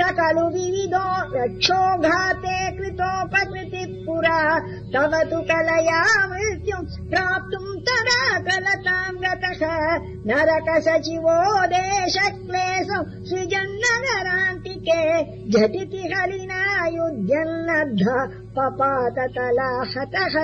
स खलु विविधो रक्षोघाते कृतोपकृतिः पुरा। तव तु कलया मृत्युम् प्राप्तुम् तदा कलताम् गतः नरक सचिवो देशक्लेषु सृजन्नगरान्तिके। झटिति हलिना युध्यन्नद्ध पपात हतः